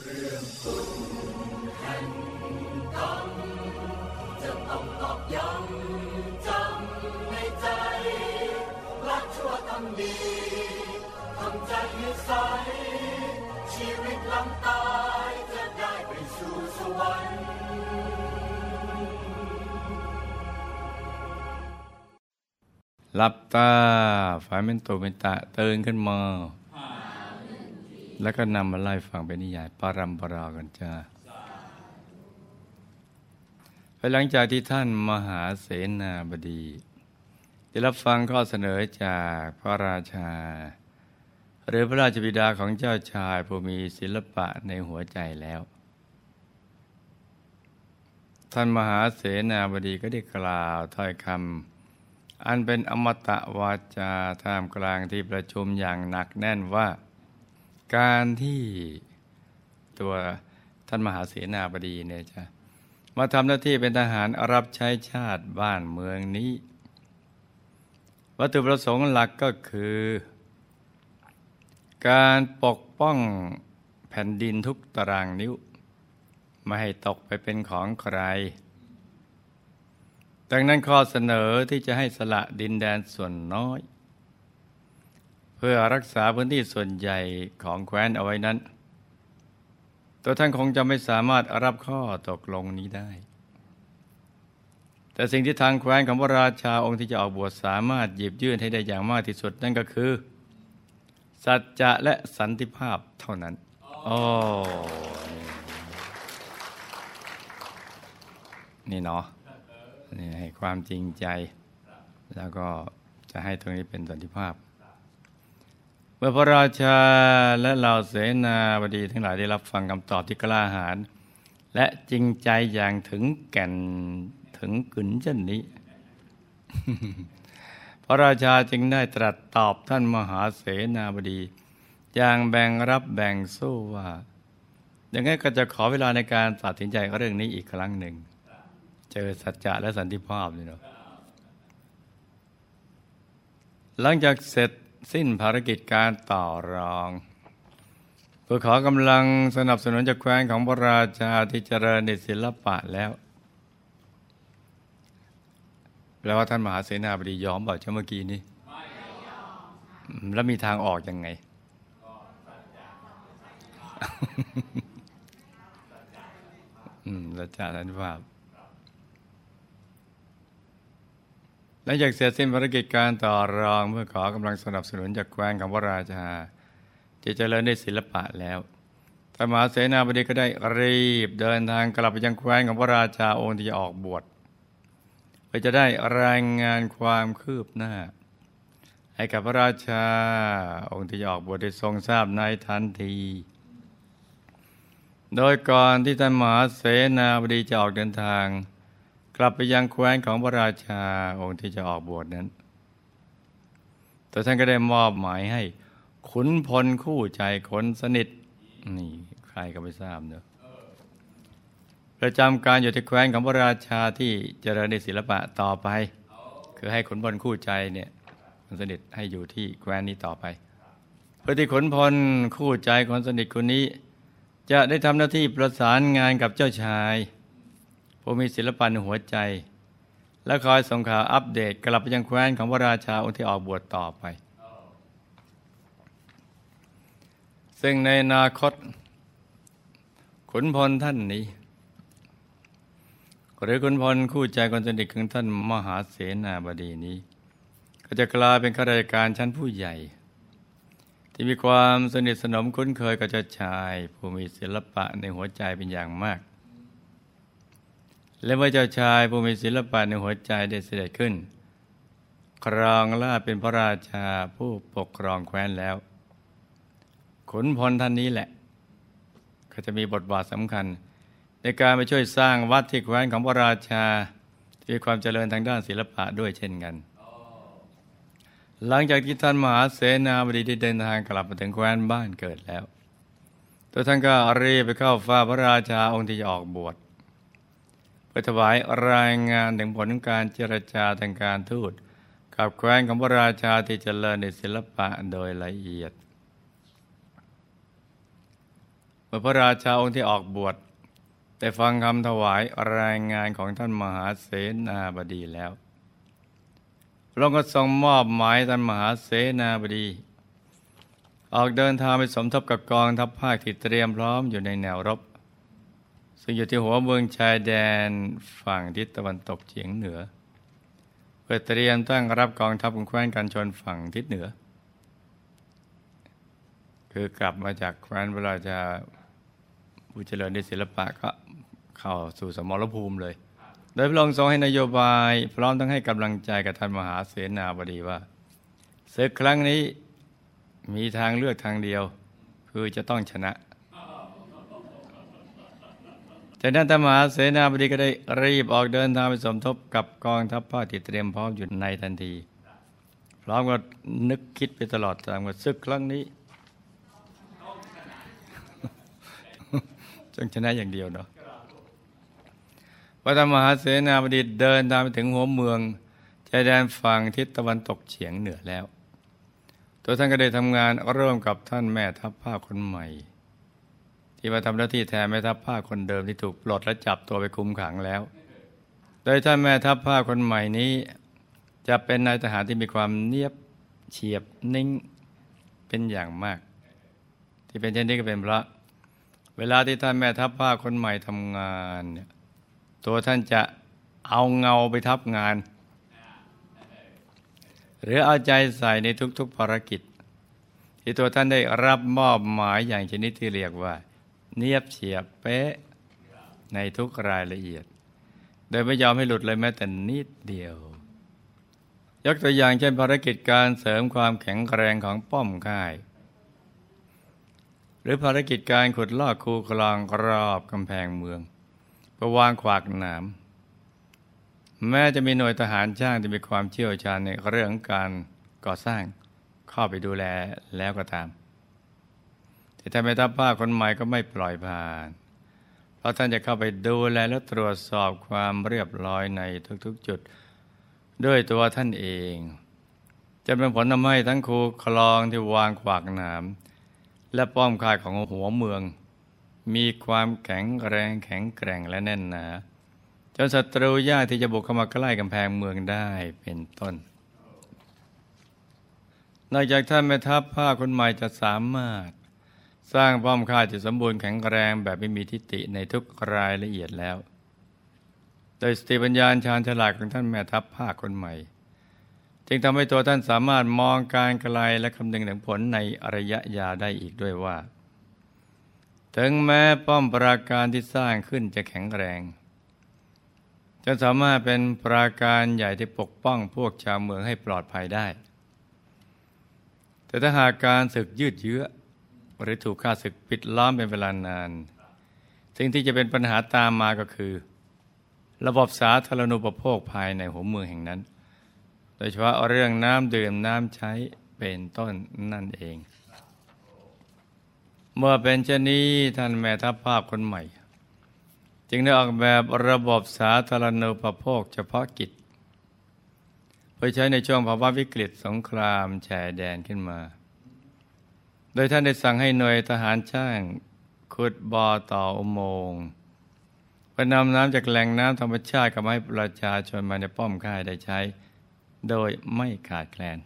หลับตา ฝันเป็นตัวเป็นตะตือนขึ้นมา แล้วก็นำมาไล่ฟังเป็นนิยายปารัมปรากันจ้าภายหลังจากที่ท่านมหาเสนาบดี ได้รับฟังข้อเสนอจากพระราชา หรือพระราชบิดาของเจ้าชายผู้มีศิลปะในหัวใจแล้ว ท่านมหาเสนาบดีก็ได้กล่าวถ้อยคำอันเป็นอมตะวาจาท่ามกลางที่ประชุมอย่างหนักแน่นว่า การที่ตัวท่านมหาเสนาบดีเนี่ยจะมาทำหน้าที่เป็นทหารรับใช้ชาติบ้านเมืองนี้ วัตถุประสงค์หลักก็คือ การปกป้องแผ่นดินทุกตารางนิ้ว ไม่ให้ตกไปเป็นของใคร ดังนั้นข้อเสนอที่จะให้สละดินแดนส่วนน้อย เพื่อรักษาพื้นที่ส่วนใหญ่ของแคว้นเอาไว้นั้น ตัวท่านคงจะไม่สามารถรับข้อตกลงนี้ได้ แต่สิ่งที่ทางแคว้นของพระราชาองค์ที่จะออกบวชสามารถหยิบยื่นให้ได้อย่างมากที่สุดนั่นก็คือ สัจจะและสันติภาพเท่านั้นโอ้นี่เนาะนี่ให้ความจริงใจ แล้วก็จะให้ตรงนี้เป็นสันติภาพ เมื่อพระราชาและเหล่าเสนาบดีทั้งหลายได้รับฟังคำตอบที่กล้าหาญและจริงใจอย่างถึงแก่นถึงกึนเช่นนี้ พระราชาจึงได้ตรัสตอบท่านมหาเสนาบดี อย่างแบ่งรับแบ่งสู้ว่าอย่างนั้นก็จะขอเวลาในการตัดสินใจเรื่องนี้อีกครั้งหนึ่ง เจอสัจจะและสันติภาพนี่เนาะหลังจากเสร็จ สิ้นภารกิจการต่อรองเพื่อขอกำลังสนับสนุนจากแคว้นของพระราชาที่เจริญในศิลปะแล้วแปลว่าท่านมหาเสนาบดียอมบอกเช่เมื่อกี้นี้แล้วมีทางออกยังไง อืมแล้วจานั้นว่า ลังจากเสร็จสิ้นภารกิจการต่อรองเพื่อขอกำลังสนับสนุนจากแคว้นของพระราชาจะเจริญในศิลปะแล้วธรรมหาเสนาบดีก็ได้รีบเดินทางกลับไปยังแคว้นของพระราชาองค์ที่จะออกบวชเพื่อจะได้รายงานความคืบหน้า ให้กับพระราชาองค์ที่จะออกบวชได้ทรงทราบในทันที โดยก่อนที่ท่านมหาเสนาบดีจะออกเดินทาง กลับไปยังแคว้นของพระราชาองค์ที่จะออกบวชนั้น แต่ท่านก็ได้มอบหมายให้ ขุนพลคู่ใจคนสนิท นี่ใครก็ไม่ทราบเนอะประจำการอยู่ที่แคว้นของพระราชาที่เจริญในศิลปะต่อไป คือให้ขุนพลคู่ใจเนี่ยคนสนิทให้อยู่ที่แคว้นนี้ต่อไปเพื่อที่ขุนพลคู่ใจคนสนิทคนนี้ จะได้ทำหน้าที่ประสานงานกับเจ้าชาย ผู้มีศิลปะในหัวใจ และคอยส่งข่าวอัปเดตกลับไปยังแคว้นของพระราชาองค์ที่ออกบวชต่อไป ซึ่งในอนาคต ขุนพลท่านนี้ หรือขุนพลคู่ใจคนสนิทของท่านมหาเสนาบดีนี้ ก็จะกลายเป็นข้าราชการชั้นผู้ใหญ่ที่มีความสนิทสนมคุ้นเคยกับเจ้าชาย ผู้มีศิลปะในหัวใจเป็นอย่างมาก และเมื่อเจ้าชายผู้มีศิลปะในหัวใจได้เสด็จขึ้น ครองราชเป็นพระราชาผู้ปกครองแคว้นแล้ว ขุนพลท่านนี้แหละ ก็จะมีบทบาทสำคัญ ในการไปช่วยสร้างวัดที่แคว้นของพระราชาที่มีความเจริญทางด้านศิลปะด้วยเช่นกัน หลังจากที่ท่านมหาเสนาบดีได้เดินทางกลับมาถึงแคว้นบ้านเกิดแล้ว ตัวท่านก็รีบไปเข้าฟ้าพระราชาองค์ที่จะออกบวช ถวายรายงานถึงผลการเจรจาทางการทูตกับแคว้นของพระราชาที่เจริญในศิลปะโดยละเอียดเมื่อพระราชาองค์ที่ออกบวชได้ฟังคำถวายรายงานของท่านมหาเสนาบดีแล้วพระองค์ก็ทรงมอบหมายท่านมหาเสนาบดี ออกเดินทางไปสมทบกับกองทัพภาคที่เตรียมพร้อมอยู่ในแนวรบ ซึ่งอยู่ที่หัวเมืองชายแดนฝั่งทิศตะวันตกเฉียงเหนือ เพื่อเตรียมตั้งรับกองทัพของแคว้นกันชนฝั่งทิศเหนือ คือกลับมาจากแคว้นเวลาจะผู้เจริญในศิลปะก็เข้าสู่สมรภูมิเลย โดยพระองค์ทรงให้นโยบาย พร้อมทั้งให้กำลังใจกับท่านมหาเสนาบดีว่าศึกครั้งนี้มีทางเลือกทางเดียว คือจะต้องชนะ จากนั้นท่านมหาเสนาบดีก็ได้รีบออกเดินทางไปสมทบกับกองทัพภาคที่เตรียมพร้อมอยู่ในทันที พร้อมกับนึกคิดไปตลอดทางว่าศึกครั้งนี้จงชนะอย่างเดียวเนาะพระธรรมหาเสนาบดีเดินทางไปถึงหัวเมืองชายแดนฝั่งทิศตะวันตกเฉียงเหนือแล้ว ตัวท่านก็ได้ทำงานร่วมกับท่านแม่ทัพภาคคนใหม่ ที่มาทำหน้าที่แทนแม่ทัพภาคคนเดิมที่ถูกปลดและจับตัวไปคุมขังแล้ว โดยท่านแม่ทัพภาคคนใหม่นี้ จะเป็นนายทหารที่มีความเนียบเฉียบนิ่งเป็นอย่างมาก ที่เป็นเช่นนี้ก็เป็นเพราะ เวลาที่ท่านแม่ทัพภาคคนใหม่ทำงานเนี่ยตัวท่านจะเอาเงาไปทับงาน หรือเอาใจใส่ในทุกๆภารกิจ ที่ตัวท่านได้รับมอบหมายอย่างชนิดที่เรียกว่า เนียบเฉียบเป๊ะในทุกรายละเอียด โดยไม่ยอมให้หลุดเลยแม้แต่นิดเดียว ยกตัวอย่างเช่นภารกิจการเสริมความแข็งแกร่งของป้อมค่าย หรือภารกิจการขุดลอกคูคลองรอบกำแพงเมืองเพื่อวางขวากหนามแม้จะมีหน่วยทหารช่างที่มีความเชี่ยวชาญในเรื่องการก่อสร้างเข้าไปดูแลแล้วก็ตาม แต่ถ้าไม่ทัพภาคคนใหม่ก็ไม่ปล่อยผ่าน เพราะท่านจะเข้าไปดูแลและตรวจสอบความเรียบร้อยในทุกๆจุด ด้วยตัวท่านเอง จะเป็นผลทำให้ทั้งคูคลองที่วางขวากหนาม และป้อมค่ายของหัวเมือง มีความแข็งแรงแข็งแกร่งและแน่นหนาจนศัตรูยากที่จะบุกเข้ามาใกล้กำแพงเมืองได้เป็นต้น นอกจากท่านแม่ทัพผ้าคนใหม่จะสามารถ สร้างป้อมค่ายที่สมบูรณ์แข็งแรงแบบไม่มีทิฏฐิในทุกรายละเอียดแล้ว โดยสติปัญญาชาญฉลาดของท่านแม่ทัพภาคคนใหม่ จึงทำให้ตัวท่านสามารถมองการไกลและคำนึงถึงผลในระยะยาวได้อีกด้วยว่า ถึงแม้ป้อมปราการที่สร้างขึ้นจะแข็งแรงจะสามารถเป็นปราการใหญ่ที่ปกป้องพวกชาวเมืองให้ปลอดภัยได้ แต่ถ้าหากการศึกยืดเยื้อ หรือถูกข้าศึกปิดล้อมเป็นเวลานาน สิ่งที่จะเป็นปัญหาตามมาก็คือ ระบบสาธารณูปโภคภายในหัวเมืองแห่งนั้น โดยเฉพาะเรื่องน้ำดื่มน้ำใช้เป็นต้นนั่นเอง เมื่อเป็นเช่นนี้ท่านแม่ทัพภาพคนใหม่ จึงได้ออกแบบระบบสาธารณูปโภคเฉพาะกิจเพื่อใช้ในช่วงภาวะวิกฤตสงครามแฉแดนขึ้นมา ดยท่านได้สั่งให้หน่วยทหารช่าง ขุดบ่อต่ออุโมงค์เพื่อนำน้ำจากแหล่งน้ำธรรมชาติกับให้ประชาชนมาในป้อมค่ายได้ใช้ โดยไม่ขาดแคลน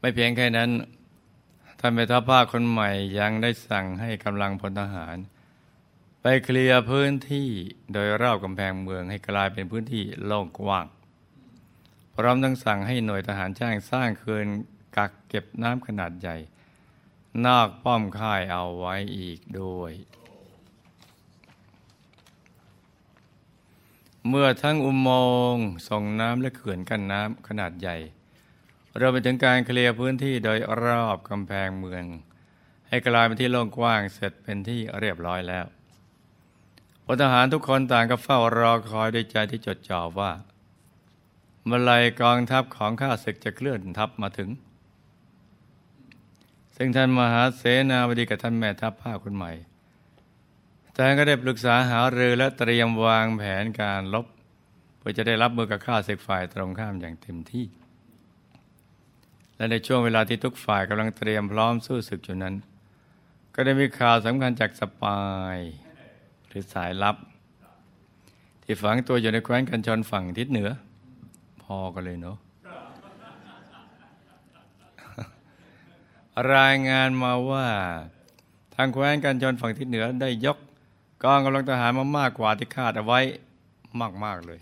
ไม่เพียงแค่นั้นท่านแม่ทัพภาคคนใหม่ยังได้สั่งให้กำลังพลทหาร ไปเคลียร์พื้นที่โดยรอบกำแพงเมืองให้กลายเป็นพื้นที่โล่งกว้าง พร้อมทั้งสั่งให้หน่วยทหารช่างสร้างเขื่อน กักเก็บน้ำขนาดใหญ่ นอกป้อมค่ายเอาไว้อีกด้วย เมื่อทั้งอุโมงค์ส่งน้ำและเขื่อนกั้นน้ำขนาดใหญ่ เราไปถึงการเคลียร์พื้นที่โดยรอบกำแพงเมือง ให้กลายเป็นที่โล่งกว้างเสร็จเป็นที่เรียบร้อยแล้วพลทหารทุกคนต่างก็เฝ้ารอคอยด้วยใจที่จดจ่อว่าเมื่อไรกองทัพของข้าศึกจะเคลื่อนทัพมาถึง ซึ่งท่านมหาเสนาบดีกับท่านแม่ทัพภาคคนใหม่แต่ก็ได้ปรึกษาหารือและเตรียมวางแผนการลบ เพื่อจะได้รับมือกับข้าศึกฝ่ายตรงข้ามอย่างเต็มที่ และในช่วงเวลาที่ทุกฝ่ายกำลังเตรียมพร้อมสู้ศึกอยู่นั้น ก็ได้มีข่าวสำคัญจากสปาย หรือสายลับ ที่ฝังตัวอยู่ในแคว้นกันชนฝั่งทิศเหนือ พอกันเลยเนาะ รายงานมาว่า ทางแคว้นกันชนฝั่งทิศเหนือได้ยกกองกำลังทหารมามากกว่าที่คาดเอาไว้มาก ๆ เลย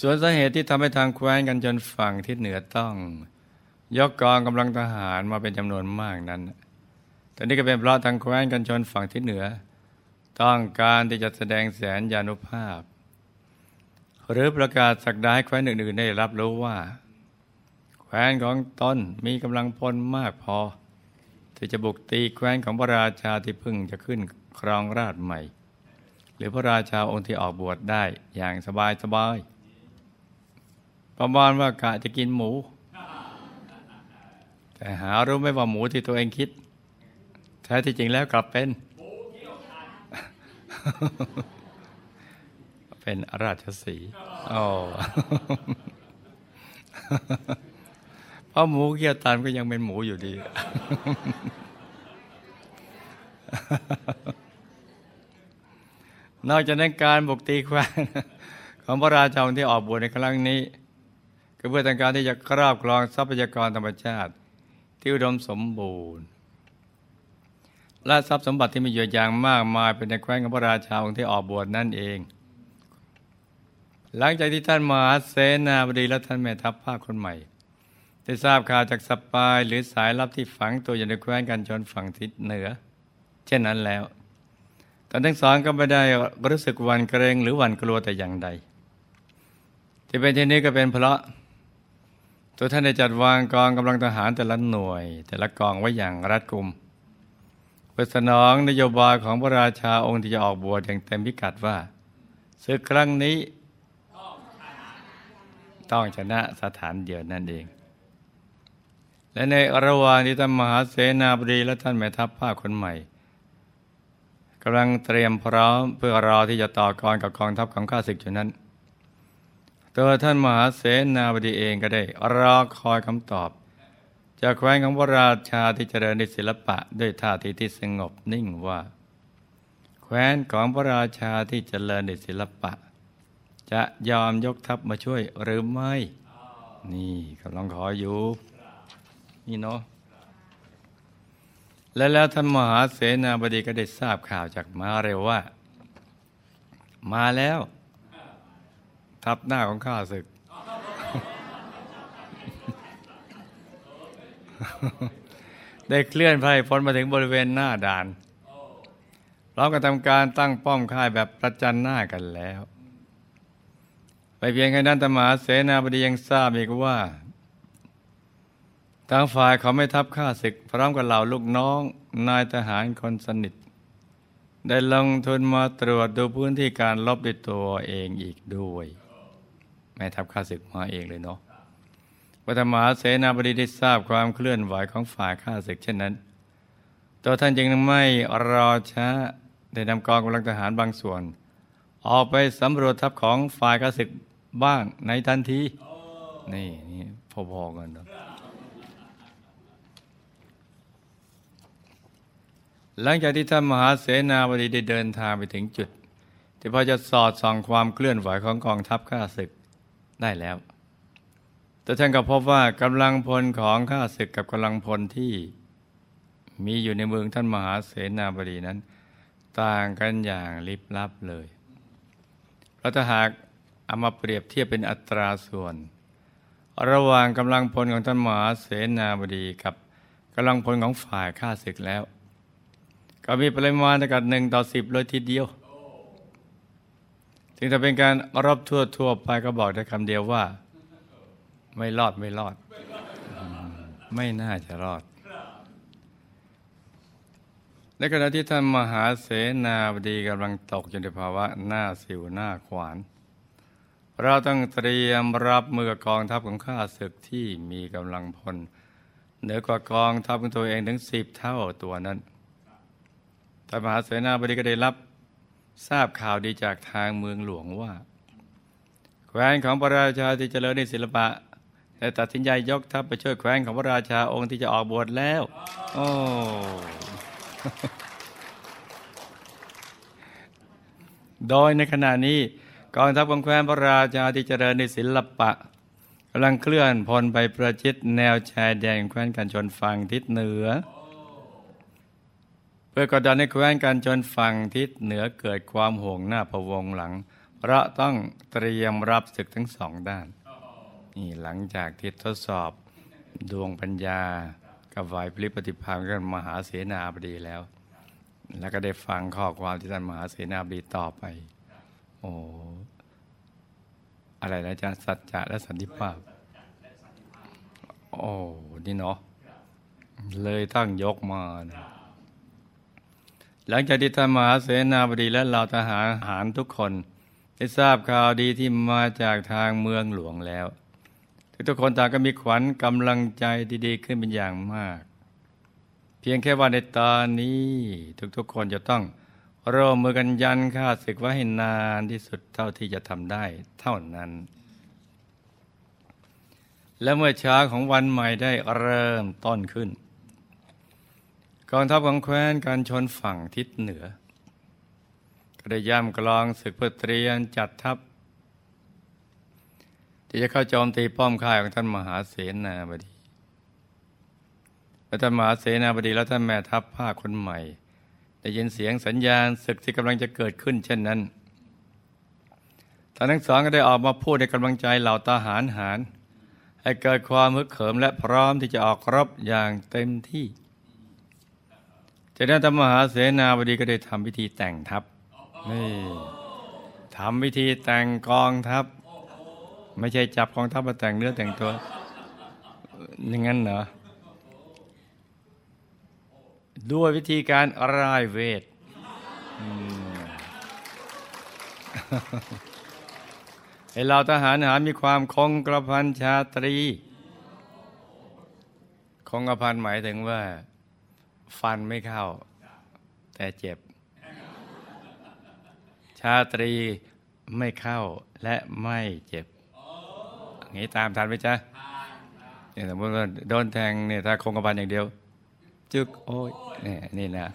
ส่วนสาเหตุที่ทำให้ทางแคว้นกันจนฝั่งทิศเหนือต้อง ยกกองกำลังทหารมาเป็นจำนวนมากนั้นแต่นี่ก็เป็นเพราะทางแคว้นกันชนฝั่งทิศเหนือ ต้องการที่จะแสดงแสนยานุภาพ หรือประกาศสักดาให้แคว้นอื่นๆได้รับรู้ว่า แคว้นของตนมีกำลังพลมากพอ ที่จะบุกตีแคว้นของพระราชาที่เพิ่งจะขึ้นครองราชใหม่ หรือพระราชาองค์ที่ออกบวชได้อย่างสบายสบายประมาณว่ากะจะกินหมู แต่หารู้ไหมว่าหมูที่ตัวเองคิดแท้ที่จริงแล้วกลับเป็นเป็นราชสีห์อ๋อ เพราะหมูเกียร์ตันก็ยังเป็นหมูอยู่ดี นอกจากนั้นการบุกตีแคว้นของพระราชาที่ออกบวชในครั้งนี้ ก็เพื่อต้องการที่จะครอบครองทรัพยากรธรรมชาติ ที่อุดมสมบูรณ์ และทรัพย์สมบัติที่มีอยู่อย่างมากมายเป็นในแคว้นของพระราชาองค์ที่ออกบวชนั่นเอง หลังจากที่ท่านมหาเสนาบดีและท่านแม่ทัพภาคคนใหม่ ได้ทราบข่าวจากสปายหรือสายลับที่ฝังตัวอยู่ในแคว้นกันชนฝั่งทิศเหนือ เช่นนั้นแล้วตอนทั้งสองก็ไม่ได้รู้สึกหวันเกรงหรือหวันกลัวแต่อย่างใด ที่เป็นเช่นนี้ก็เป็นเพราะ ตัวท่านได้จัดวางกองกำลังทหารแต่ละหน่วย แต่ละกองไว้อย่างรัดกุมเพื่อสนองนโยบายของพระราชาองค์ที่จะออกบวชอย่างเต็มพิกัดว่าศึกครั้งนี้ ต้องชนะสถานเดียวนั่นเอง และในระหว่างที่ท่านมหาเสนาบดีและท่านแม่ทัพภาคคนใหม่กำลังเตรียมพร้อมเพื่อรอที่จะต่อกรกับกองทัพของข้าศึกอยู่นั้น ตัวท่านมหาเสนาบดีเองก็ได้ รอคอยคำตอบ จากแคว้นของพระราชาที่เจริญในศิลปะด้วยท่าทีที่สงบนิ่งว่า แคว้นของพระราชาที่เจริญในศิลปะ จะยอมยกทัพมาช่วยหรือไม่ นี่กำลังขออยู่ นี่เนาะและแล้วท่านมหาเสนาบดีก็ได้ทราบข่าวจากมาเร็วว่า มาแล้ว ทับหน้าของข้าศึก ได้เคลื่อนไพพ้นมาถึงบริเวณหน้าด่านเราก็ทำการตั้งป้อมค่ายแบบประจันหน้ากันแล้ว ไปเพียงแค่นั้นตมหาเสนาบดียังทราบอีกว่า ทางฝ่ายเขาไม่ทับข้าศึก พร้อมกับเหล่าลูกน้อง นายทหารคนสนิท ได้ลงทุนมาตรวจดูพื้นที่การลบด้วยตัวเองอีกด้วยแม่ทัพข้าศึกมาเองเลยเนาะวัฒมหาเสนาบดีได้ทราบความเคลื่อนไหวของฝ่ายข้าศึกเช่นนั้น ตัวท่านจึงไม่รอช้าได้นำกองกำลังทหารบางส่วน ออกไปสำรวจทัพของฝ่ายข้าศึกบ้างในทันที นี่นี่พอๆกันเนาะ หลังจากที่ท่านมหาเสนาบดีได้เดินทางไปถึงจุด ที่พอจะสอดส่องความเคลื่อนไหวของกองทัพข้าศึกได้แล้ว แต่ท่านก็พบว่ากำลังพลของข้าศึกกับกำลังพลที่มีอยู่ในเมืองท่านมหาเสนาบดีนั้น ต่างกันอย่างลิบลับเลยเราถ้าหากเอามาเปรียบเทียบเป็นอัตราส่วน ระหว่างกำลังพลของท่านมหาเสนาบดีกับกำลังพลของฝ่ายข้าศึกแล้ว ก็มีปริมาณเท่ากับหนึ่งต่อสิบเลยทีเดียวถึงจะเป็นการรบทั่วทั่วไปก็บอกได้คำเดียวว่า ไม่รอดไม่รอด ไม่น่าจะรอดในขณะที่ท่านมหาเสนาบดีกำลังตกอยู่ในภาวะหน้าสิวหน้าขวาน เราต้องเตรียมรับมือกองทัพของข้าศึกที่มีกำลังพลเหนือกว่ากองทัพของตัวเองถึงสิบเท่าตัวนั้น ท่านมหาเสนาบดีก็ได้รับทราบข่าวดีจากทางเมืองหลวงว่า แคว้นของพระราชาที่เจริญในศิลปะแต่ตัดสินใจยกทัพไปช่วยแคว้นของพระราชาองค์ที่จะออกบวชแล้ว โอ้ โดยในขณะนี้กองทัพของแคว้นพระราชาที่เจริญในศิลปะกำลังเคลื่อนพลไปประชิดแนวชายแดนแคว้นกันชนฝั่งทิศเหนือ พื่อกดดันให้แคว้นกันชนฝั่งทิศเหนือเกิดความห่วงหน้าพวงหลัง เพราะต้องเตรียมรับศึกทั้งสองด้าน นี่หลังจากที่ทดสอบดวงปัญญา กับไหวพลิปฏิภาณกันมหาเสนาบดีแล้ว แล้วก็ได้ฟังข้อความที่ท่านมหาเสนาบดีต่อไป โอ้อะไรนะอาจารย์สัจจะและสันติภาพ โอ้ นี่เนาะเลยตั้งยกมานะ หลังจากที่ท่านมหาเสนาบดีและเหล่าทหารหารทุกคน ได้ทราบข่าวดีที่มาจากทางเมืองหลวงแล้ว ทุกคนต่างก็มีขวัญกำลังใจดีๆขึ้นเป็นอย่างมาก เพียงแค่ว่าในตอนนี้ทุกๆคนจะต้องร่วมมือกันยันข้าศึกไว้ให้นานที่สุดเท่าที่จะทำได้เท่านั้น และเมื่อเช้าของวันใหม่ได้เริ่มต้นขึ้น กองทัพของแคว้นการชนฝั่งทิศเหนือ ก็ได้ย่ำกลองศึกเพื่อเตรียมจัดทัพ ที่จะเข้าโจมตีป้อมค่ายของท่านมหาเสนาบดีและท่านมหาเสนาบดีและท่านแม่ทัพภาคคนใหม่ ได้ยินเสียงสัญญาณศึกที่กำลังจะเกิดขึ้นเช่นนั้นท่านทั้งสองก็ได้ออกมาพูดในกำลังใจเหล่าทหารหาร ให้เกิดความฮึกเหิมและพร้อมที่จะออกรบอย่างเต็มที่ จากนั้นธรรมหาเสนาบดีก็ได้ทำพิธีแต่งทัพนี่ทำพิธีแต่งกองทัพ ไม่ใช่จับกองทัพมาแต่งเนื้อแต่งตัวอย่างนั้นเหรอด้วยวิธีการรายเวทไอ้เราทหารหารมีความคงกระพันชาตรี คงกระพันหมายถึงว่า ฟันไม่เข้า แต่เจ็บ ชาตรีไม่เข้าและไม่เจ็บอย่างนี้ตามทันไหมจ๊ะเนี่ยสมมติว่าโดนแทงเนี่ยถ้าคงกระพันอย่างเดียว จึกโอ้ยเนี่ยนี่นะ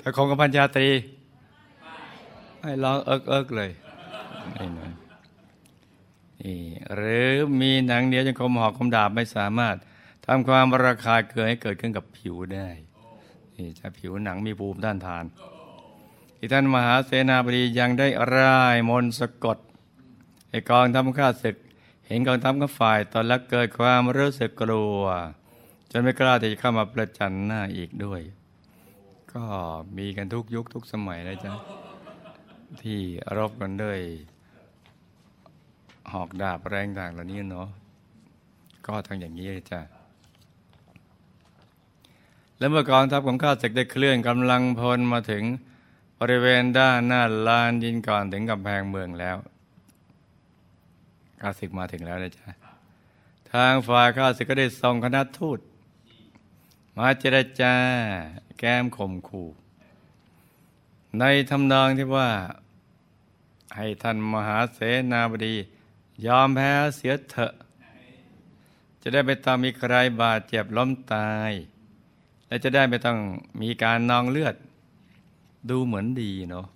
ถ้าคงกระพันชาตรีให้ร้องเอิ๊กเอิ๊กเลยนี่นะนี่หรือมีหนังเหนียวจนคมหอกคมดาบไม่สามารถ ทำความระคายเคืองให้เกิดขึ้นกับผิวได้นี่จะผิวหนังมีภูมิต้านทานที่ท่านมหาเสนาบดียังได้ร่ายมนตร์สะกดให้กองทัพข้าศึก เห็นกองทัพของฝ่ายตนแล้วเกิดความรู้สึกกลัว จนไม่กล้าที่จะเข้ามาประจันหน้าอีกด้วย ก็มีกันทุกยุคทุกสมัยนะจ๊ะที่รบกันด้วย หอกดาบแรงต่างเหล่านี้เนาะก็ทั้งอย่างนี้เลยจ้ะ และเมื่อกองทัพของข้าศึกได้เคลื่อนกำลังพลมาถึงบริเวณด้านหน้าลานดินก่อนถึงกำแพงเมืองแล้วข้าศึกมาถึงแล้วนะจ๊ะทางฝ่ายข้าศึกก็ได้ส่งคณะทูตมาเจรจาแก้มข่มขู่ในทำนองที่ว่า ให้ท่านมหาเสนาบดี ยอมแพ้เสียเถอะ จะได้ไม่ต้องมีใครบาดเจ็บล้มตาย และจะได้ไม่ต้องมีการนองเลือด ดูเหมือนดีเนาะ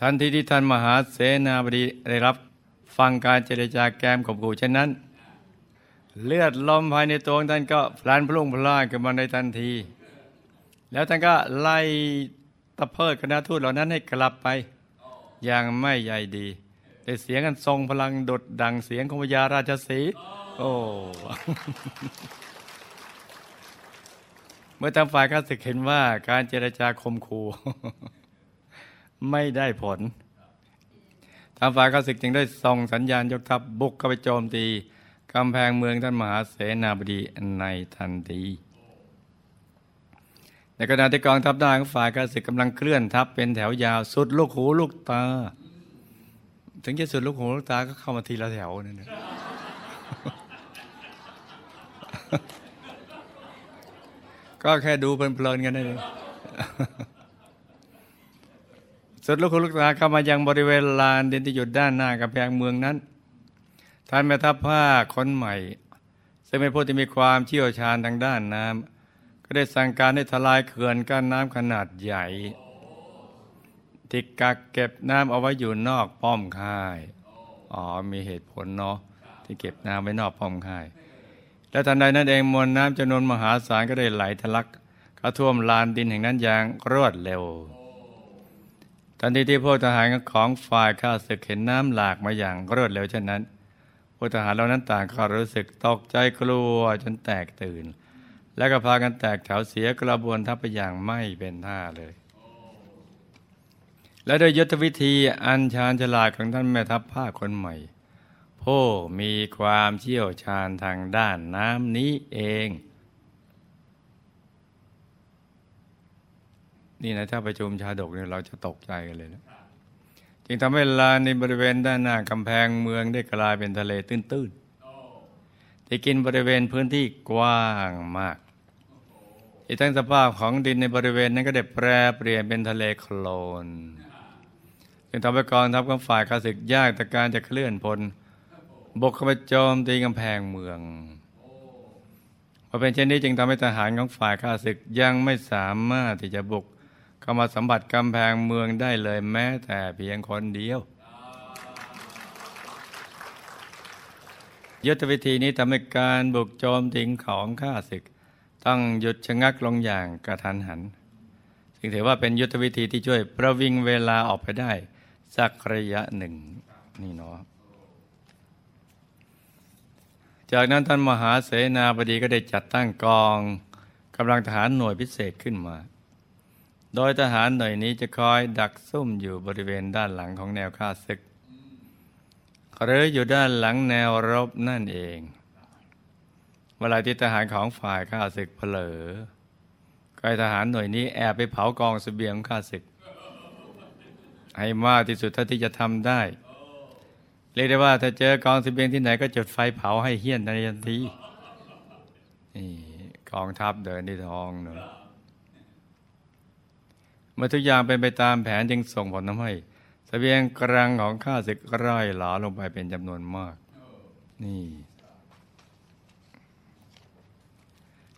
ทันทีที่ท่านมหาเสนาบดีได้รับฟังการเจรจาแกมข่มขู่เช่นนั้น เลือดลมภายในตัวท่านก็พลันพลุ่งพล่านขึ้นมาในทันที แล้วท่านก็ไล่ตะเพิดคณะทูตเหล่านั้นให้กลับไปอย่างไม่ใยดี แต่เสียงกันทรงพลังดดดังเสียงของพญาราชสี โอ้ เมื่อทางฝ่ายข้าศึกเห็นว่าการเจรจาคมคูไม่ได้ผลทางฝ่ายข้าศึกจึงได้ส่งสัญญาณยกทัพบุกเข้าไปโจมตีกำแพงเมืองท่านมหาเสนาบดีในทันที ในขณะที่กองทัพด้านฝ่ายข้าศึกกำลังเคลื่อนทัพเป็นแถวยาวสุดลูกหูลูกตา ถึงจะสุดลูกหูลูกตาก็เข้ามาทีละแถวนั่น ก็แค่ดูเพลินๆกันได้เลยสุดลูกคุณลูกตาเข้ามายังบริเวณลานดินที่อยู่ด้านหน้ากำแพงเมืองนั้นท่านแม่ทัพผ้าคนใหม่ ซึ่งเป็นผู้ที่มีความเชี่ยวชาญทางด้านน้ำก็ได้สั่งการให้ทลายเขื่อนกั้นน้ำขนาดใหญ่ที่กักเก็บน้ำเอาไว้อยู่นอกป้อมค่าย อ๋อมีเหตุผลเนาะที่เก็บน้ำไว้นอกป้อมค่าย และทันใดนั้นเองมวลน้ำจำนวนมหาศาลก็ได้ไหลทะลักเข้าท่วมลานดินแห่งนั้นอย่างรวดเร็ว ทันทีที่พวกทหารของฝ่ายข้าศึกเห็นน้ำหลากมาอย่างรวดเร็วเช่นนั้นพวกทหารเหล่านั้นต่างก็รู้สึกตกใจกลัวจนแตกตื่น และก็พากันแตกแถวเสียกระบวนทัพไปอย่างไม่เป็นท่าเลย และโดยยุทธวิธีอันชาญฉลาดของท่านแม่ทัพภาคคนใหม่ ผู้มีความเชี่ยวชาญทางด้านน้ำนี้เอง นี่นะถ้าประชุมชาดกเนี่ยเราจะตกใจกันเลยนะจึงทำให้ลานในบริเวณด้านหน้ากำแพงเมืองได้กลายเป็นทะเลตื้นๆที่กินบริเวณพื้นที่กว้างมากอีกทั้งสภาพของดินในบริเวณนั้นก็ได้แปรเปลี่ยนเป็นทะเลโคลนจึงทำให้กองทัพของฝ่ายข้าศึกยากแต่การจะเคลื่อนพล บกเข้าไปโจมตีกำแพงเมืองพอเป็นเช่นนี้จึงทำให้ทหารของฝ่ายข้าศึกยังไม่สามารถที่จะบุกเข้ามาสัมผัสกำแพงเมืองได้เลยแม้แต่เพียงคนเดียวยุทธวิธีนี้ทำให้การบุกโจมตีของข้าศึก ต้องหยุดชะงักลงอย่างกระทันหันจึงถือว่าเป็นยุทธวิธีที่ช่วยประวิงเวลาออกไปได้ สักระยะหนึ่งนี่เนาะ จากนั้นท่านมหาเสนาบดีก็ได้จัดตั้งกองกำลังทหารหน่วยพิเศษขึ้นมา โดยทหารหน่วยนี้จะคอยดักซุ่มอยู่บริเวณด้านหลังของแนวข้าศึก หรืออยู่ด้านหลังแนวรบนั่นเอง เวลาที่ทหารของฝ่ายข้าศึกเผลอก็ให้ทหารหน่วยนี้แอบไปเผากองสเสบียงของข้าศึก ให้มากที่สุดเท่าที่จะทำได้ เรียกได้ว่าถ้าเจอกองสเสบียงที่ไหนก็จุดไฟเผาให้เฮี้ยนในทันทีนี่กองทัพเดินที่ท้องเนอะเมื่อทุกอย่างเป็นไปตามแผนจึงส่งผลทำให้สเสบียงกลางของข้าศึกร่อยหลาลงไปเป็นจำนวนมาก นี่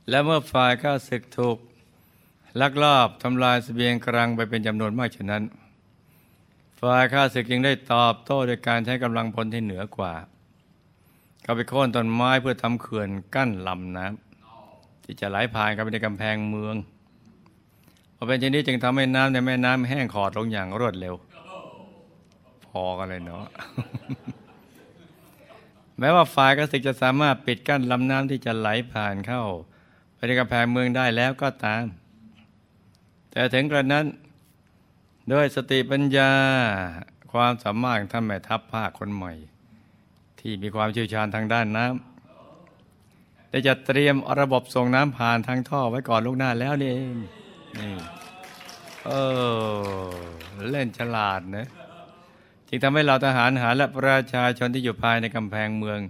และเมื่อฝ่ายข้าศึกถูกลักลอบทำลายสเสบียงกลางไปเป็นจำนวนมากฉะนั้น ฝ่ายข้าศึกยังได้ตอบโต้โดยการใช้กำลังพลที่เหนือกว่า เข้าไปโค่นต้นไม้เพื่อทำเขื่อนกั้นลำน้ำที่จะไหลผ่านเข้าไปในกำแพงเมืองพอเป็นเช่นนี้จึงทำให้น้ำในแม่น้ำแห้งขอดลงอย่างรวดเร็ว พอกันเลยเนาะแม้ว่าฝ่ายกสิกจะสามารถปิดกั้นลำน้ำที่จะไหลผ่านเข้า ไปในกำแพงเมืองได้แล้วก็ตาม แต่ถึงกระนั้น ด้วยสติปัญญาความสามารถของท่านแม่ทัพภาคคนใหม่ ที่มีความเชี่ยวชาญทางด้านน้ำได้จะเตรียมระบบส่งน้ำผ่านทางท่อไว้ก่อนลูกหน้าแล้วนี่เองนี่เออเล่นฉลาดนะจึงทำให้เราทหารหารและประชาชนที่อยู่ภายในกำแพงเมือง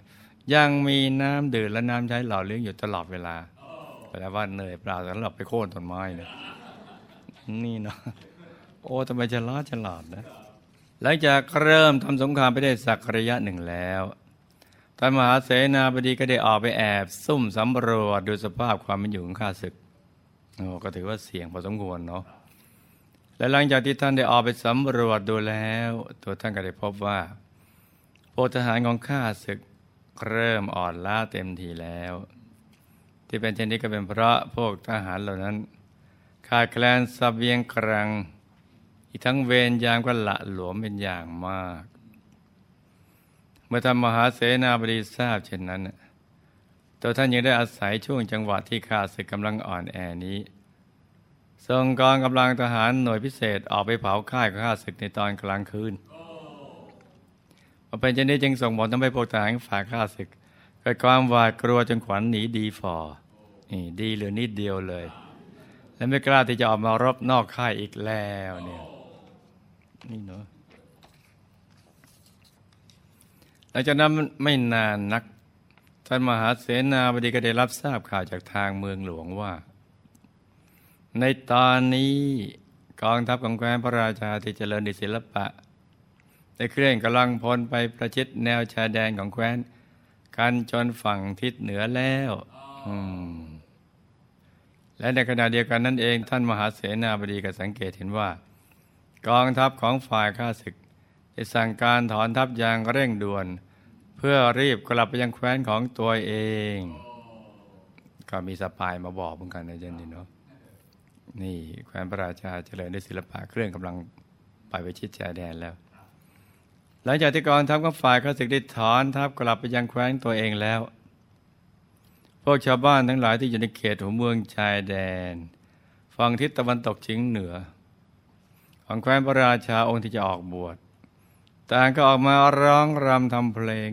ยังมีน้ำดื่มและน้ำใช้หล่อเลี้ยงอยู่ตลอดเวลาแปลว่าเหนื่อยเปล่าสำหรับไปโค่นต้นไม้นะนี่เนาะ โอ้ทำไมฉลาดฉลาดนะ หลังจากเริ่มทำสงครามไปได้สักระยะหนึ่งแล้วท่านมหาเสนาบดีก็ได้ออกไปแอบซุ่มสำรวจดูสภาพความเป็นอยู่ของข้าศึกโอ้ก็ถือว่าเสี่ยงพอสมควรเนาะและหลังจากที่ท่านได้ออกไปสำรวจดูแล้ว ตัวท่านก็ได้พบว่าพลทหารของข้าศึกเริ่มอ่อนล้าเต็มทีแล้ว ที่เป็นเช่นนี้ก็เป็นเพราะพวกทหารเหล่านั้น ขาดแคลนสเสบียงกรัง อีกทั้งเวรยามก็ละหลวมเป็นอย่างมาก เมื่อท่านมหาเสนาบดีทราบเช่นนั้นตัวท่านยังได้อาศัยช่วงจังหวะที่ข้าศึกกำลังอ่อนแอนี้ส่งกองกำลังทหารหน่วยพิเศษออกไปเผาค่ายข้าศึกในตอนกลางคืนพอเป็นเช่นนี้จึงส่งผลทำให้พวกทหารฝ่ายข้าศึกเกิดความหวาดกลัวจนขวัญหนีดีฟอนี่ดีเหลือนิดเดียวเลย และไม่กล้าที่จะออกมารบนอกค่ายอีกแล้วเนี่ย นี่เนาะหลังจากนั้นไม่นานนัก ท่านมหาเสนาบดีก็ได้รับทราบข่าวจากทางเมืองหลวงว่า ในตอนนี้กองทัพของแคว้นพระราชาที่เจริญในศิลปะได้เคลื่อนกำลังพลไปประชิดแนวชายแดนของแคว้นกันจนฝั่งทิศเหนือแล้วและในขณะเดียวกันนั่นเอง ท่านมหาเสนาบดีก็สังเกตเห็นว่า กองทัพของฝ่ายข้าศึกได้สั่งการถอนทัพอย่างเร่งด่วน เพื่อรีบกลับไปยังแคว้นของตัวเอง ก็มีสปายมาบอกเหมือนกันนะเจนนี่เนาะนี่แคว้นพระราชาเจริญด้วยศิลปะเครื่องกำลังไปไปชิดชายแดนแล้ว หลังจากที่กองทัพของฝ่ายข้าศึกได้ถอนทัพกลับไปยังแคว้นตัวเองแล้ว พวกชาวบ้านทั้งหลายที่อยู่ในเขตหัวเมืองชายแดน ฝั่งทิศตะวันตกเฉียงเหนือ ของแคว้นพระราชาองค์ที่จะออกบวชต่างก็ออกมาร้องรำทำเพลง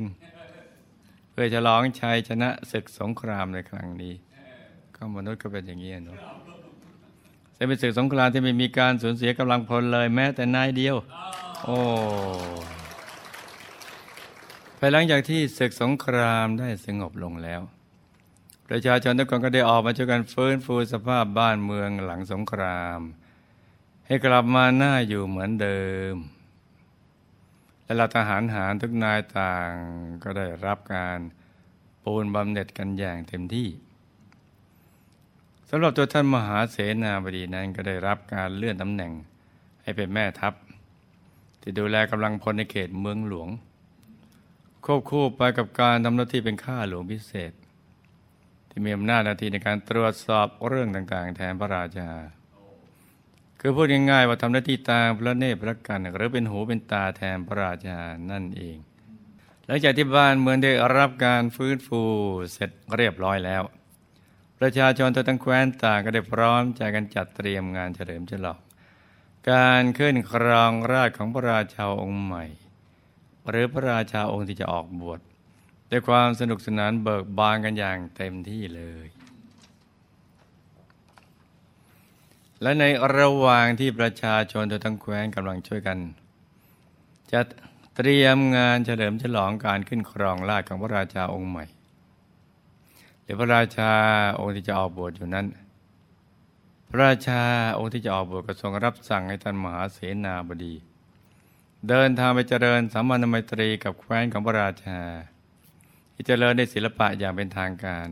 เพื่อจะร้องชัยชนะศึกสงครามในครั้งนี้ ก็มนุษย์ก็เป็นอย่างนี้เนาะจะเป็นศึกสงครามที่ไม่มีการสูญเสียกำลังพลเลยแม้แต่นายเดียว โอ้ภายหลังจากที่ศึกสงครามได้สงบลงแล้ว ประชาชนทุกคนก็ได้ออกมาช่วยกันฟื้นฟูสภาพบ้านเมืองหลังสงคราม ให้กลับมาหน้าอยู่เหมือนเดิม และเราทหารหารทุกนายต่างก็ได้รับการปูนบำเหน็จกันอย่างเต็มที่สำหรับตัวท่านมหาเสนาบดีนั้นก็ได้รับการเลื่อนตำแหน่งให้เป็นแม่ทัพ ที่ดูแลกำลังพลในเขตเมืองหลวง ควบคู่ไปกับการทำหน้าที่เป็นข้าหลวงพิเศษ ที่มีอำนาจหน้าที่ในการตรวจสอบเรื่องต่างๆ แทนพระราชา คือพูดง่ายๆว่าทำหน้าที่ตามพระเนตรพระกันหรือเป็นหูเป็นตาแทนพระราชานั่นเองหลังจากที่บ้านเมืองได้รับการฟื้นฟูเสร็จเรียบร้อยแล้ว ประชาชนทั่วทั้งแคว้นต่างก็ได้พร้อมใจกันจัดเตรียมงานเฉลิมฉลองการขึ้นครองราชของพระราชาองค์ใหม่ หรือพระราชาองค์ที่จะออกบวชด้วยความสนุกสนานเบิกบานกันอย่างเต็มที่เลย และในระหว่างที่ประชาชนทั้งแคว้นกำลังช่วยกันจัดเตรียมงานเฉลิมฉลองการขึ้นครองราชของพระราชาองค์ใหม่ หรือพระราชาองค์ที่จะออกบวชอยู่นั้น พระราชาองค์ที่จะออกบวชก็ทรงรับสั่งให้ท่านมหาเสนาบดี เดินทางไปเจริญสัมมาณไมตรีกับแคว้นของพระราชาที่เจริญในศิลปะอย่างเป็นทางการ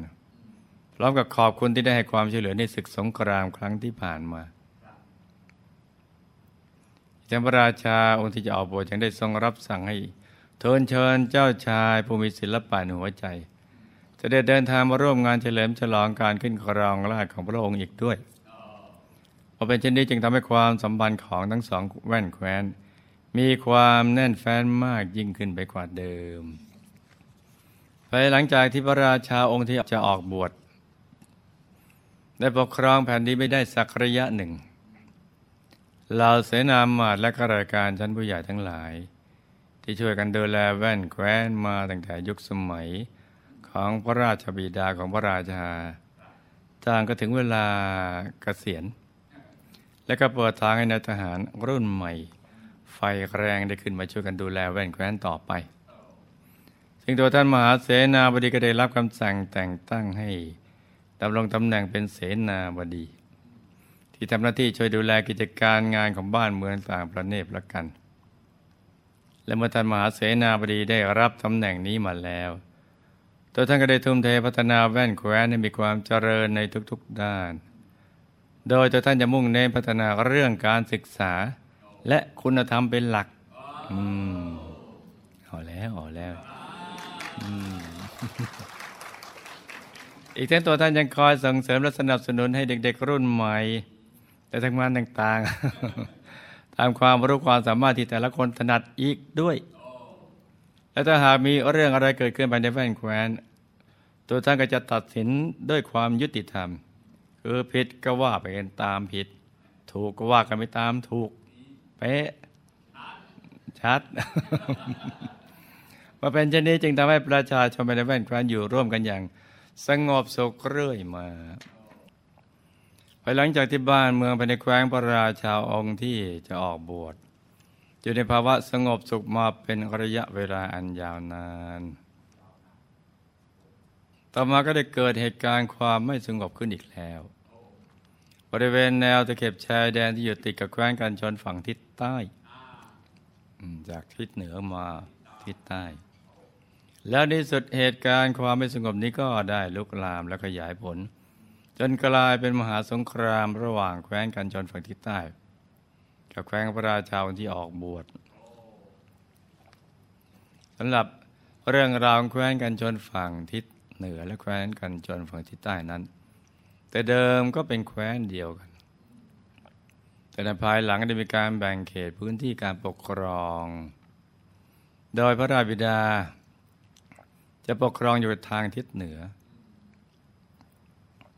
พร้อมกับขอบคุณที่ได้ให้ความช่วยเหลือในศึกสงครามครั้งที่ผ่านมาท่านพระราชาองค์ที่จะออกบวชยังได้ทรงรับสั่งให้เทินเชิญเจ้าชายผู้มีศิลปะในหัวใจ จะได้เดินทางมาร่วมงานเฉลิมฉลองการขึ้นครองราชของพระองค์อีกด้วยพอเป็นเช่นนี้จึงทำให้ความสัมพันธ์ของทั้งสองแว่นแคว้น มีความแน่นแฟ้นมากยิ่งขึ้นไปกว่าเดิมภายหลังจากที่พระราชาองค์ที่จะออกบวช ได้ปกครองแผ่นดินไม่ได้สักระยะหนึ่งเหล่าเสนามาตและข้าราชการชั้นผู้ใหญ่ทั้งหลาย ที่ช่วยกันดูแลแว่นแคว้นมาตั้งแต่ยุคสมัยของพระราชบิดาของพระราชาจางก็ถึงเวลาเกษียณ และก็เปิดทางให้นายทหารรุ่นใหม่ ไฟแรงได้ขึ้นมาช่วยกันดูแลแว่นแคว้นต่อไป ซึ่งตัวท่านมหาเสนาบดีก็ได้รับคำสั่งแต่งตั้งให้ ดำรงตำแหน่งเป็นเสนาบดี ที่ทำหน้าที่ช่วยดูแลกิจการงานของบ้านเมืองต่างประเทศละกัน และเมื่อท่านมหาเสนาบดีได้รับตำแหน่งนี้มาแล้วตัวท่านก็ได้ทุ่มเทพัฒนาแว่นแควนให้มีความเจริญในทุกๆด้าน โดยตัวท่านจะมุ่งเน้นพัฒนาเรื่องการศึกษา และคุณธรรมเป็นหลัก อืมเอาแล้วเอาแล้วอี อีกทั้งตัวท่านยังคอยส่งเสริมและสนับสนุนให้เด็ก ๆ รุ่นใหม่แต่ทั้งานต่างๆ ตามความรู้ความสามารถที่แต่ละคนถนัดอีกด้วย และถ้าหากมีเรื่องอะไรเกิดขึ้นภายในแว่นแควนตัวท่านก็จะตัดสินด้วยความยุติธรรมคือผิดก็ว่าไปกันตามผิด ถูกก็ว่ากันไปตามถูกเป๊ะชัดมาเป็นเช่นนี้จึงทำให้ประชาชนในแว่นแควนอยู่ร่วมกันอย่าง สงบสุขเรื่อยมาภายหลังจากที่บ้านเมืองภายในแคว้นพระราชาองค์ที่จะออกบวชอยู่ในภาวะสงบสุขมาเป็นระยะเวลาอันยาวนาน ต่อมาก็ได้เกิดเหตุการณ์ความไม่สงบขึ้นอีกแล้วพริเวณแนวตะเข็บชายแดนที่อยู่ติดกับแคว้นกันชนฝั่งทิศใต้ จากทิศเหนือมาทิศใต้ แล้วในสุดเหตุการณ์ความไม่สงบนี้ก็ได้ลุกลามและขยายผล จนกลายเป็นมหาสงครามระหว่างแคว้นกันชนฝั่งทิศใต้ กับแคว้นพระราชาที่ออกบวชสำหรับเรื่องราวแคว้นกันชนฝั่งทิศเหนือและแคว้นกันชนฝั่งทิศใต้นั้น แต่เดิมก็เป็นแคว้นเดียวกัน แต่ในภายหลังได้มีการแบ่งเขตพื้นที่การปกครอง โดยพระราชบิดา จะปกครองอยู่ทางทิศเหนือ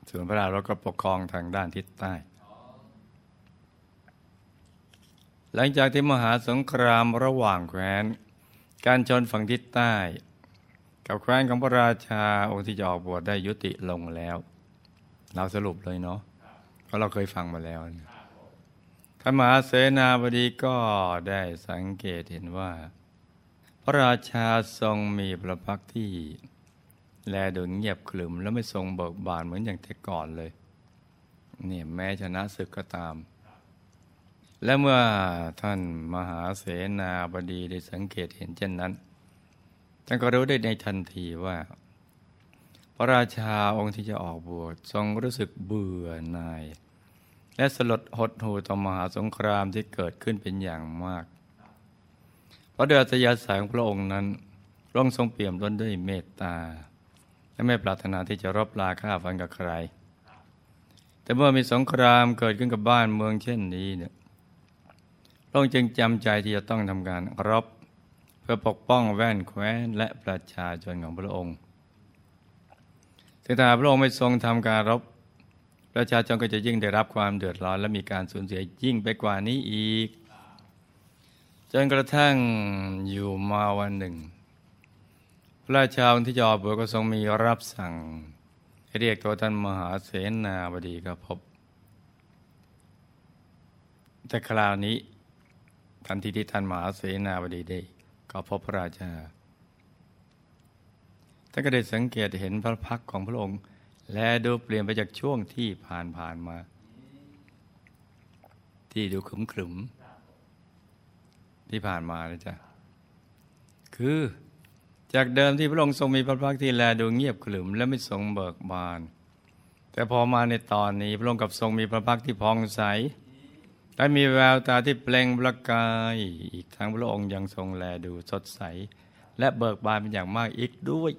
ส่วนพระราชก็ปกครองทางด้านทิศใต้ หลังจากที่มหาสงครามระหว่างแคว้น การชนฝั่งทิศใต้ กับแคว้นของพระราชาองค์ที่จะออกบวชได้ยุติลงแล้ว เราสรุปเลยเนาะเพราะเราเคยฟังมาแล้วท่านมหาเสนาบดีก็ได้สังเกตเห็นว่า ระราชาทรงมีพระพักที่ แลดูเงียบขรึมแล้วไม่ทรงเบิกบานเหมือนอย่างแต่ก่อนเลยเนี่ยแม้ชนะศึกก็ตาม และเมื่อท่านมหาเสนาบดีได้สังเกตเห็นเช่นนั้นท่านก็รู้ได้ในทันทีว่า พระราชาองค์ที่จะออกบวชทรงรู้สึกเบื่อหน่าย และสลดหดหูต่อมหาสงครามที่เกิดขึ้นเป็นอย่างมาก เพราะเดือดยาสายของพระองค์นั้นร่องทรงเปี่ยมล้นด้วยเมตตา และไม่ปรารถนาที่จะรบลาฆ่าฟันกับใคร แต่เมื่อมีสงครามเกิดขึ้นกับบ้านเมืองเช่นนี้เนี่ยพระองค์จึงจำใจที่จะต้องทำการรบเพื่อปกป้องแว่นแคว้นและประชาชนของพระองค์ถึงถ้าพระองค์ไม่ทรงทำการรบประชาชนก็จะยิ่งได้รับความเดือดร้อน และมีการสูญเสียยิ่งไปกว่านี้อีก จนกระทั่งอยู่มาวันหนึ่ง พระราชาที่จอบวก็ทรงมีรับสั่ง เรียกตัวท่านมหาเสนาบดีก็พบ แต่คราวนี้ทันทีที่ท่านมหาเสนาบดีได้ก็พบพระราชาท่านก็ได้สังเกตเห็นพระพักของพระองค์ และดูเปลี่ยนไปจากช่วงที่ผ่านผ่านมา ที่ดูขึมขึม ที่ผ่านมาเลยจ้ะคือจากเดิมที่พระองค์ทรงมีพระพักที่แลดูเงียบขรึมและไม่ทรงเบิกบาน แต่พอมาในตอนนี้พระองค์กับทรงมีพระพักที่พองใสและมีแววตาที่เปล่งประกาย อีกทั้งพระองค์ยังทรงแลดูสดใส และเบิกบานเป็นอย่างมากอีกด้วย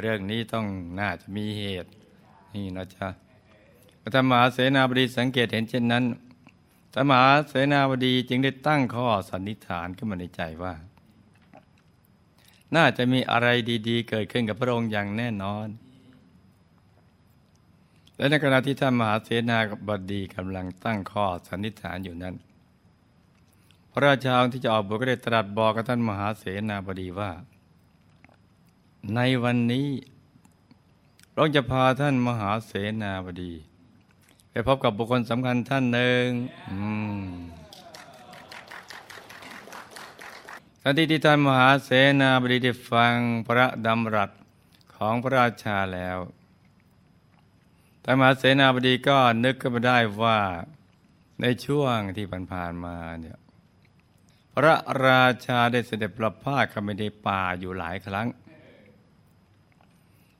เรื่องนี้ต้องน่าจะมีเหตุ นี่นะจ๊ะพระธรรมหาเสนาบดีสังเกตเห็นเช่นนั้น ธรรมหาเสนาบดีจึงได้ตั้งข้อสันนิษฐานขึ้นมาในใจว่า น่าจะมีอะไรดีๆ เกิดขึ้นกับพระองค์อย่างแน่นอน และในขณะที่ท่านมหาเสนาบดีกำลังตั้งข้อสันนิษฐานอยู่นั้น พระราชาที่จะออกบวชก็ได้ตรัสบอกกับท่านมหาเสนาบดีว่า ในวันนี้เราจะพาท่านมหาเสนาบดี ไปพบกับบุคคลสำคัญท่านหนึ่งทันทีที่ท่านมหาเสนาบดีได้ฟังพระดำรัสของพระราชาแล้วแต่มหาเสนาบดีก็นึกขึ้นมาได้ว่าในช่วงที่ผ่านมาเนี่ยพระราชาได้เสด็จประพาสเข้าไปในป่าอยู่หลายครั้ง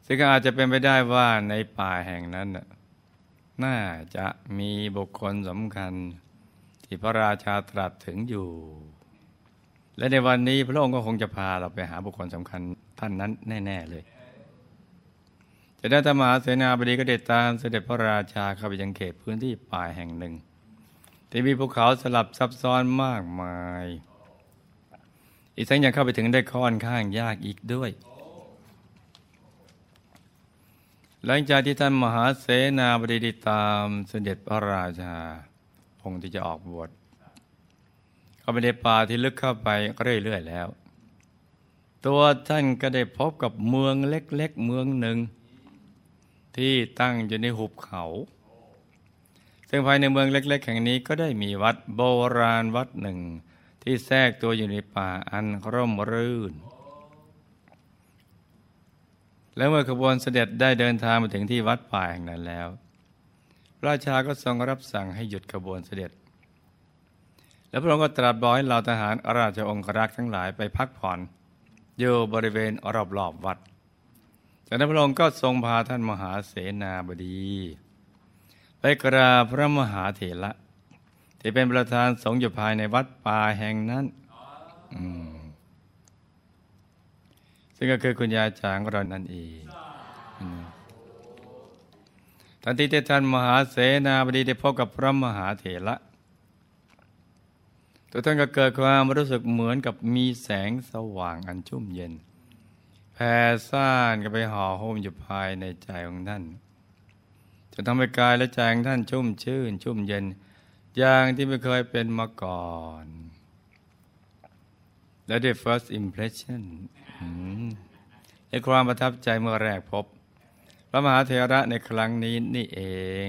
ซึ่งอาจจะเป็นไปได้ว่าในป่าแห่งนั้นน่ น่าจะมีบุคคลสำคัญ ที่พระราชาตรัสถึงอยู่ และในวันนี้พระองค์ก็คงจะพาเราไปหาบุคคลสำคัญท่านนั้นแน่ ๆเลยจากนั้นธรรมหาเสนาบดีก็เด็ดตามเสด็จพระราชาเข้าไปยังเขตพื้นที่ป่าแห่งหนึ่ง ที่มีภูเขาสลับซับซ้อนมากมาย อีกทั้งยังเข้าไปถึงได้ค่อนข้างยากอีกด้วย หลังจากที่ท่านมหาเสนาบดีติดตามเสด็จพระราชาองค์ที่จะออกบวชเข้าไปในป่าที่ลึกเข้าไปเรื่อยๆแล้ว ตัวท่านก็ได้พบกับเมืองเล็ก ๆ เมืองหนึ่ง ที่ตั้งอยู่ในหุบเขา ซึ่งภายในเมืองเล็ก ๆ แห่งนี้ก็ได้มีวัดโบราณวัดหนึ่ง ที่แทรกตัวอยู่ในป่าอันร่มรื่น และเมื่อขบวนเสด็จได้เดินทางมาถึงที่วัดป่าแห่งนั้นแล้ว ราชาก็ทรงรับสั่งให้หยุดขบวนเสด็จ แล้วพระองค์ก็ตรัสบอกให้เหล่าทหารราชองครักษ์ทั้งหลายไปพักผ่อนอยู่บริเวณรอบๆวัด จากนั้นพระองค์ก็ทรงพาท่านมหาเสนาบดี ไปกราบพระมหาเถระที่เป็นประธานสงฆ์อยู่ภายในวัดป่าแห่งนั้น ซึ่งก็คือคุณยายจางเรานั่นเองทันทีที่ท่านมหาเสนาบดีได้พบกับพระมหาเถระตัวท่านก็เกิดความรู้สึกเหมือนกับมีแสงสว่างอันชุ่มเย็นแผ่ซ่านก็ไปห่อหุ้มอยู่ภายในใจของท่านจะทำให้กายและใจของท่านชุ่มชื่น ชุ่มเย็น อย่างที่ไม่เคยเป็นมาก่อน และได้ first impression ในความประทับใจเมื่อแรกพบ พระมหาเถระในครั้งนี้นี่เอง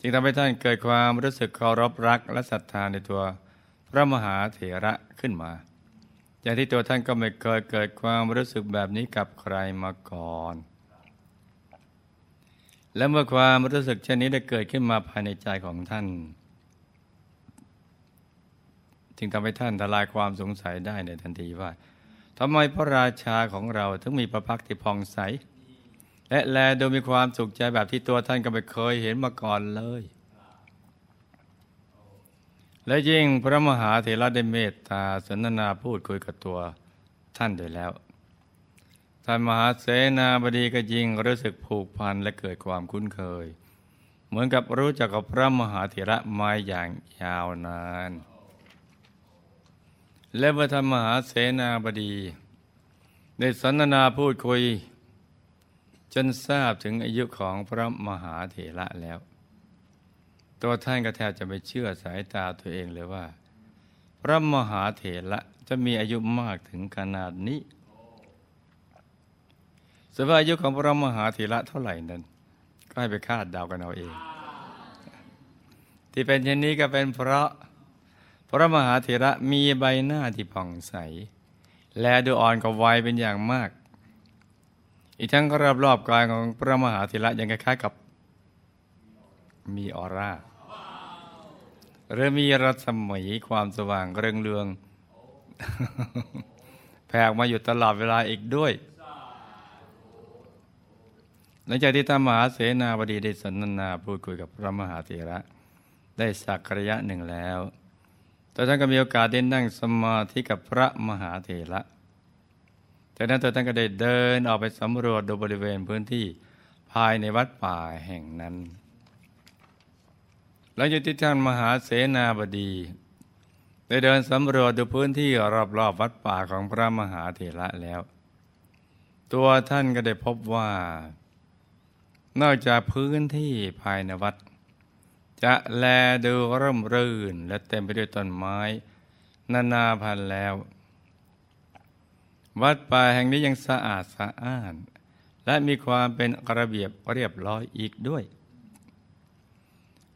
จึงทำให้ท่านเกิดความรู้สึกเคารพรักและศรัทธาในตัวพระมหาเถระขึ้นมาอย่างที่ตัวท่านก็ไม่เคยเกิดความรู้สึกแบบนี้กับใครมาก่อน และเมื่อความรู้สึกเช่นนี้ได้เกิดขึ้นมาภายในใจของท่าน จึงทำให้ท่านทลายความสงสัยได้ในทันทีว่า ทำไมพระราชาของเราถึงมีพระพักตร์ผ่องใส และแลดูมีความสุขใจแบบที่ตัวท่านก็ไม่เคยเห็นมาก่อนเลย และยิ่งพระมหาเถระได้เมตตาสนทนาพูดคุยกับตัวท่านโดยแล้ว ท่านมหาเสนาบดีก็ยิ่งรู้สึกผูกพันและเกิดความคุ้นเคย เหมือนกับรู้จักกับพระมหาเถระมาอย่างยาวนาน และพระธรรมหาเสนาบดี ได้สนทนาพูดคุย จนทราบถึงอายุของพระมหาเถระแล้ว ตัวท่านก็แทบจะไม่เชื่อสายตาตัวเองเลยว่า พระมหาเถระจะมีอายุมากถึงขนาดนี้สว่าอายุของพระมหาเถระเท่าไหร่นั้น ก็ให้ไปคาดเดากันเอาเอง ที่เป็นเช่นนี้ก็เป็นเพราะ พระมหาเถระมีใบหน้าที่ผ่องใส และดูอ่อนกับวัยเป็นอย่างมาก อีกทั้งรอบรอบกายของพระมหาเถระยังคล้ายๆกับ มีออร่าหรือมีรัศมีความสว่างเรืองเรืองแผ่มาอยู่ตลอดเวลาอีกด้วย หลังจากที่ท่านมหาเสนาบดีได้สนทนาพูดคุยกับพระมหาเถระ ได้สักระยะหนึ่งแล้ว แต่ท่านก็มีโอกาสได้นั่งสมาธิกับพระมหาเถระจากนั้นตัวท่านก็ได้เดินออกไปสำรวจดูบริเวณพื้นที่ภายในวัดป่าแห่งนั้น หลังจากที่ท่านมหาเสนาบดี ได้เดินสำรวจดูพื้นที่รอบๆวัดป่าของพระมหาเถระแล้ว ตัวท่านก็ได้พบว่า นอกจากพื้นที่ภายในวัด จะแลดูร่มรื่น และเต็มไปด้วยต้นไม้ นานาพันแล้ว วัดป่าแห่งนี้ยังสะอาดสะอ้าน และมีความเป็นระเบียบเรียบร้อยอีกด้วย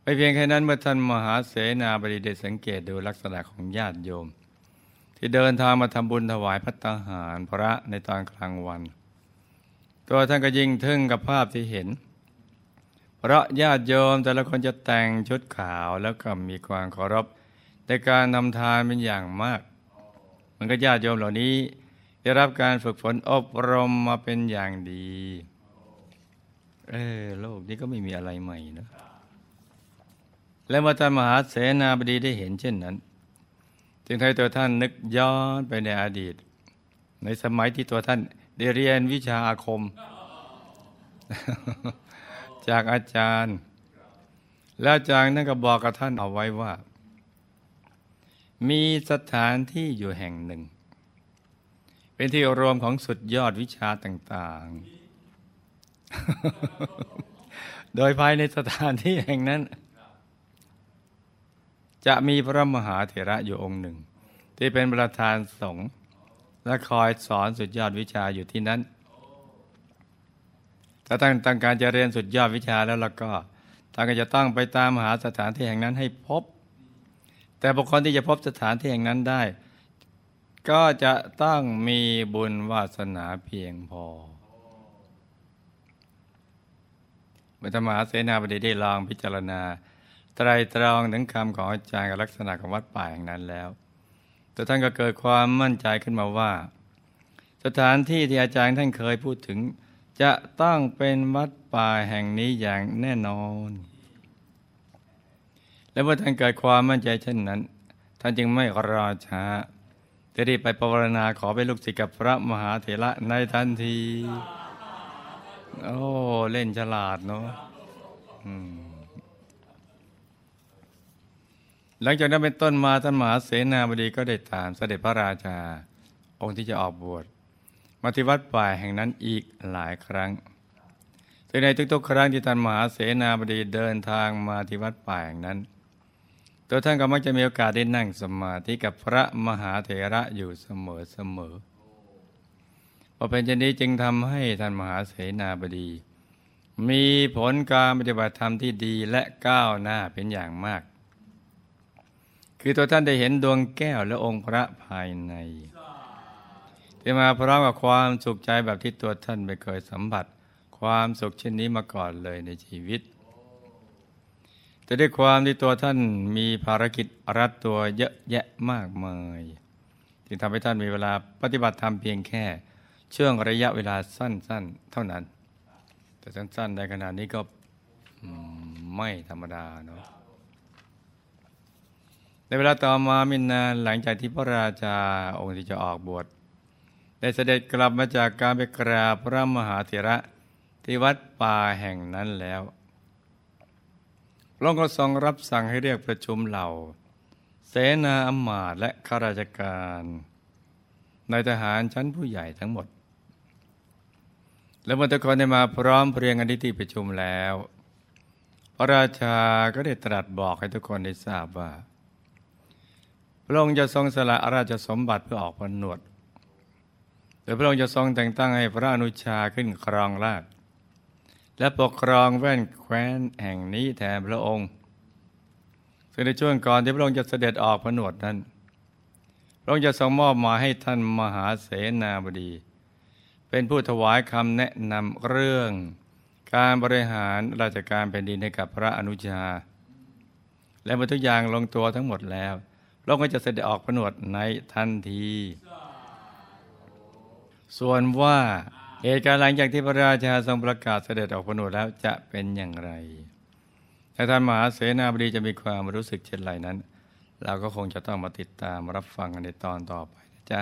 ไปเพียงแค่นั้นเมื่อท่านมหาเสนาบดีได้สังเกตดูลักษณะของญาติโยม ที่เดินทางมาทำบุญถวายพัตตาหารพระในตอนกลางวัน ตัวท่านก็ยิ่งทึ่งกับภาพที่เห็น พราะญาติโยมแต่ละคนจะแต่งชุดขาวแล้วก็มีความเคารพในการทำทานเป็นอย่างมาก มันก็ญาติโยมเหล่านี้ ได้รับการฝึกฝนอบรมมาเป็นอย่างดี เออโลกนี้ก็ไม่มีอะไรใหม่นะและมื่อท่านมหาเสนาบดีได้เห็นเช่นนั้น จึงให้ตัวท่านนึกย้อนไปในอดีต ในสมัยที่ตัวท่านได้เรียนวิชาอาคม จากอาจารย์ แล้วอาจารย์นั่นก็บอกกับท่านเอาไว้ว่า มีสถานที่อยู่แห่งหนึ่ง เป็นที่รวมของสุดยอดวิชาต่าง ๆ โดยภายในสถานที่แห่งนั้น จะมีพระมหาเถระอยู่องค์หนึ่ง ที่เป็นประธานสงฆ์และคอยสอนสุดยอดวิชาอยู่ที่นั้น ถ้าตั้งตั้งการจะเรียนสุดยอดวิชาแล้วล่ะก็ท่านก็จะต้องไปตามหาสถานที่แห่งนั้นให้พบ แต่บุคคลที่จะพบสถานที่แห่งนั้นได้ ก็จะต้องมีบุญวาสนาเพียงพอเมื่อธรรมหาเสนาบดีได้ลองพิจารณา ไตรตรองถึงคำของอาจารย์กับลักษณะของวัดป่าแห่งนั้นแล้ว แต่ท่านก็เกิดความมั่นใจขึ้นมาว่า สถานที่ที่อาจารย์ท่านเคยพูดถึง จะต้องเป็นวัดป่าแห่งนี้อย่างแน่นอน และเมื่อท่านเกิดความมั่นใจเช่นนั้น ท่านจึงไม่รอช้าจะรีบไปปรารณาขอเป็นลูกศิษย์กับพระมหาเถระในทันที โอ้ เล่นฉลาดเนาะหลังจากนั้นเป็นต้นมาท่านมหาเสนาบดีก็ได้ตามเสด็จพระราชา องค์ที่จะออกบวช มาที่วัดป่าแห่งนั้นอีกหลายครั้งแต่ในทุกๆ ครั้งที่ท่านมหาเสนาบดีเดินทางมาที่วัดป่าแห่งนั้น ตัวท่านก็มักจะมีโอกาสได้นั่งสมาธิกับพระมหาเถระอยู่เสมอเสมอพอเป็นเช่นนี้จึงทำให้ท่านมหาเสนาบดี มีผลการปฏิบัติธรรมที่ดีและก้าวหน้าเป็นอย่างมาก คือตัวท่านได้เห็นดวงแก้วและองค์พระภายใน ที่มาพร้อมกับความสุขใจแบบที่ตัวท่านไม่เคยสัมผัส ความสุขเช่นนี้มาก่อนเลยในชีวิต แต่ด้วยความที่ตัวท่านมีภารกิจรัดตัวเยอะแยะมากมายจึงทำให้ท่านมีเวลาปฏิบัติธรรมเพียงแค่ช่วงระยะเวลาสั้น ๆ เท่านั้น แต่สั้นๆในขนาดนี้ก็ไม่ธรรมดาเนาะในเวลาต่อมามินนานหลังจากที่พระราชาองค์ที่จะออกบวช ได้เสด็จกลับมาจากการไปกราบพระมหาเถระที่วัดป่าแห่งนั้นแล้วพระองค์ก็ทรงรับสั่งให้เรียกประชุมเหล่า เสนาอมาตย์และข้าราชการนายทหารชั้นผู้ใหญ่ทั้งหมด และเมื่อทุกคนได้มาพร้อมเพรียงกันที่ที่ประชุมแล้ว พระราชาก็ได้ตรัสบอกให้ทุกคนได้ทราบว่า พระองค์จะทรงสละราชสมบัติเพื่อออกพนวด ยพระองค์จะทรงแต่งตั้งให้พระอนุชาขึ้นครองราชและปกครองแว่นแคว้นแห่งนี้แทนพระองค์ ซึ่งในช่วงก่อนที่พระองค์จะเสด็จออกผนวดนั้น พระองค์จะทรงมอบมาให้ท่านมหาเสนาบดี เป็นผู้ถวายคำแนะนำเรื่องการบริหารราชการแผ่นดินให้กับพระอนุชา และเมื่อทุกอย่างลงตัวทั้งหมดแล้ว พระองค์ก็จะเสด็จออกผนวดในทันที ส่วนว่าเหตุการณ์หลังจากที่พระราชาทรงประกาศเสด็จออกพนวดแล้วจะเป็นอย่างไร ถ้าท่านมหาเสนาบดีจะมีความรู้สึกเช่นไรนั้น เราก็คงจะต้องมาติดตามรับฟังกันในตอนต่อไปนะจ๊ะ